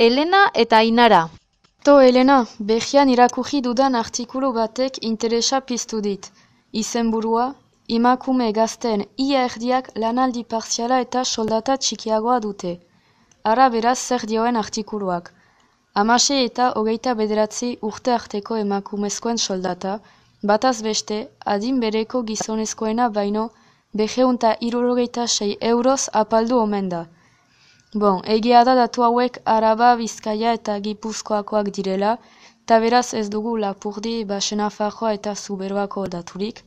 Elena eta Ainara. To, Elena, behian irakurri dudan artikulu batek interesa piztu dit. Izenburua, emakume gazten ia erdiak lanaldi partziala eta soldata txikiagoa dute. Ara beraz zer dioen artikuluak. Hamasei eta hogeita bederatzi urte arteko emakumezkoen soldata, bataz beste, adin bereko gizonezkoena baino, beheunta irurogeita sei euroz apaldu omen da. Bon, egia da datu hauek Araba, Bizkaia eta Gipuzkoakoak direla, eta beraz ez dugu Lapurdi, Basenafarroa eta Zuberoako daturik,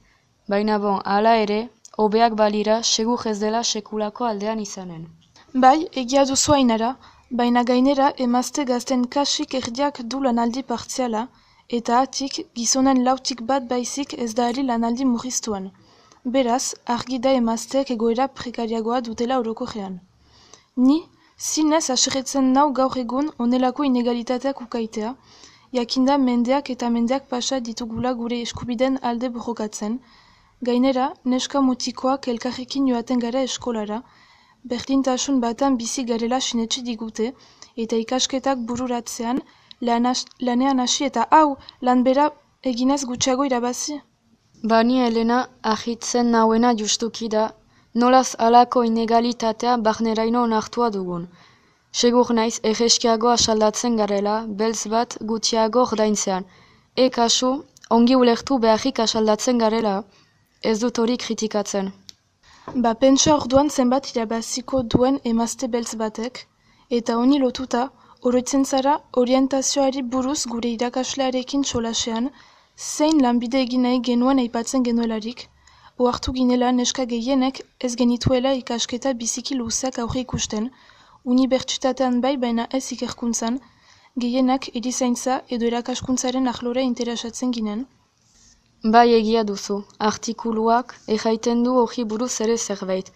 baina bon, hala ere, hobeak balira segur ez dela sekulako aldean izanen. Bai, egia duzu hainara, baina gainera emazte gazten kasik erdiak du lanaldi partziala, eta atik gizonen lautik bat baizik ez da ari lanaldi murriztuan. Beraz, argi da emazteek egoera prekariagoa dutela oroko gean. Ni, zinez aserretzen nau gaur egun onelako inegalitateak ukaitea, jakinda mendeak eta mendeak pasa ditugula gure eskubiden alde borrokatzen, gainera, neska mutikoak elkarrekin joaten gara eskolara, berdintasun batan bizi garela sinetxe digute, eta ikasketak bururatzean, lanean hasi eta hau, lan bera eginez gutxiago irabazi. Bani Elena, ahitzen nauena justuki da, nolaz alako inegalitatea barneraino onartua dugun. Segur naiz, egeskiago asaldatzen garela, beltz bat gutxiago ordaintzean. E kasu, ongi ulertu beharrik asaldatzen garela, ez dut hori kritikatzen. Ba, pentsa orduan zenbat irabaziko duen emazte beltz batek, eta honi lotuta, oroitzen zara orientazioari buruz gure irakaslearekin solasean, zein lanbide egin nahi genuen aipatzen genuelarik, ohartu ginela neska gehienek ez genituela ikasketa biziki luzeak aurre ikusten, unibertsitatean bai baina ez ikerkuntzan, gehienak edizaintza edo erakaskuntzaren ahlora interesatzen ginen. Bai egia duzu, artikuluak ejaiten du hori buruz ere zerbait.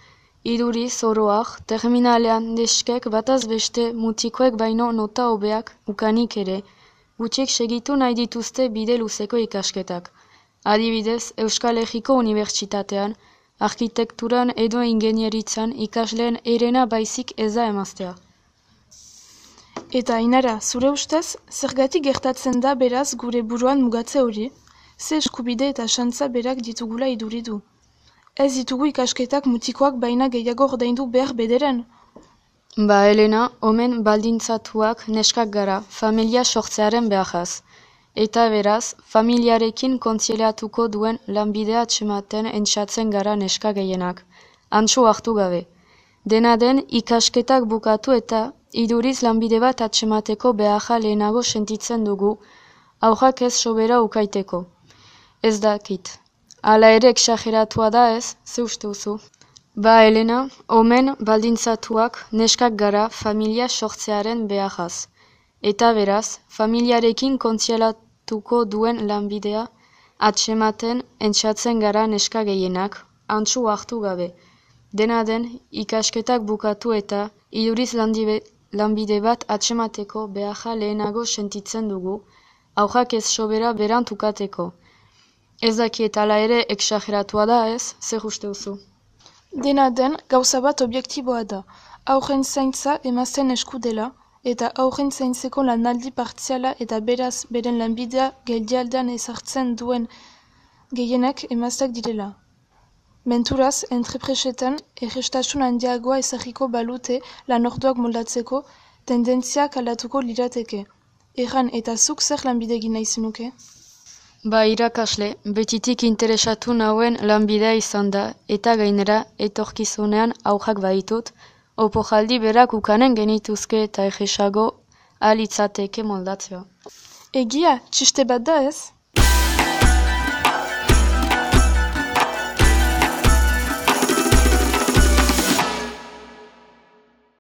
Iduri, zoroak, terminalean deskek bataz beste mutikoek baino nota hobeak ukanik ere, gutxek segitu nahi dituzte bide luzeko ikasketak. Adibidez, Euskal Herriko Unibertsitatean, arkitekturan edo ingenieritzan ikasleen erena baizik ez da emaztea. Eta inara, zure ustez, zergatik gertatzen da beraz gure buruan mugatze hori, ze eskubide eta xantza berak ditugula iduridu. Ez ditugu ikasketak mutikoak baina gehiago ordaindu behar bederen. Ba, Elena, omen baldintzatuak neskak gara, familia sortzearen beharaz eta beraz, familiarekin kontzieleatuko duen lanbidea atxematen entxatzen gara neska gehienak, antxo hartu gabe. Dena den, ikasketak bukatu eta iduriz lanbide bat atxemateko beharra lehenago sentitzen dugu, aurrak ez sobera ukaiteko. Ez dakit. Hala ere exageratua da ez, ze uste uzu. Ba, Elena, omen baldintzatuak neskak gara familia sortzearen beharaz. Eta beraz, familiarekin kontzielatu tuko duen lanbidea, atsematen entxatzen gara neska gehienak, antzu hartu gabe. Dena den, ikasketak bukatu eta iduriz lanbide bat atsemateko beharra lehenago sentitzen dugu, aurrak ez sobera berantukateko. Ez daki eta ere exageratua da ez, zer uste duzu. Dena den, gauza bat objektiboa da. Aurren zaintza emazten esku dela, eta aurren zaintzeko lanaldi partziala eta beraz beren lanbidea geldialdean ezartzen duen gehienak emaztak direla. Menturaz, entrepresetan, errestasun handiagoa ezagiko balute lan orduak moldatzeko, tendentziak aldatuko lirateke. Erran eta zuk zer lanbide gina izenuke? Ba irakasle, betitik interesatu nauen lanbidea izan da, eta gainera, etorkizunean aurrak baitut, Opo jaldi berak ukanen genituzke eta egisago alitzateke moldatzea. Egia, txiste bat da ez?